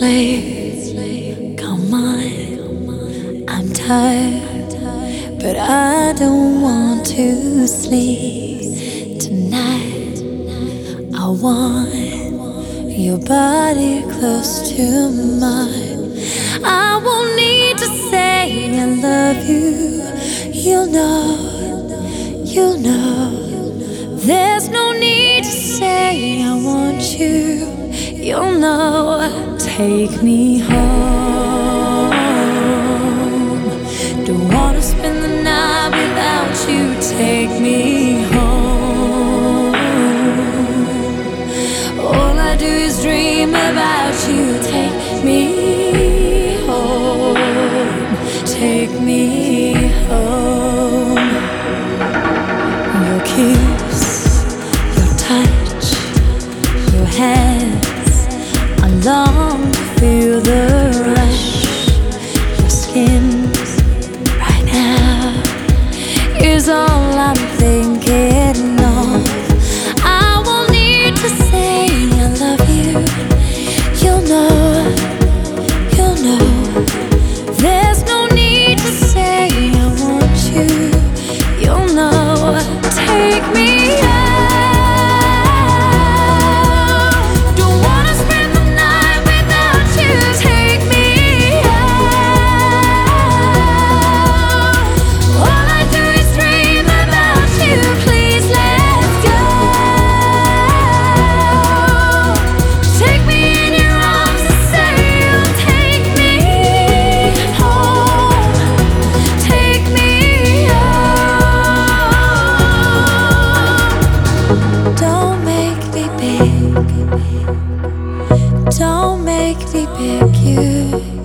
Late, come on. I'm tired, but I don't want to sleep tonight. I want your body close to mine. I won't need to say I love you. You'll know, you'll know. There's no need to say I want you. You'll know. Take me home. Don't wanna spend the night without you. Take me home. All I do is dream about you. Take me home. Take me make me beg you.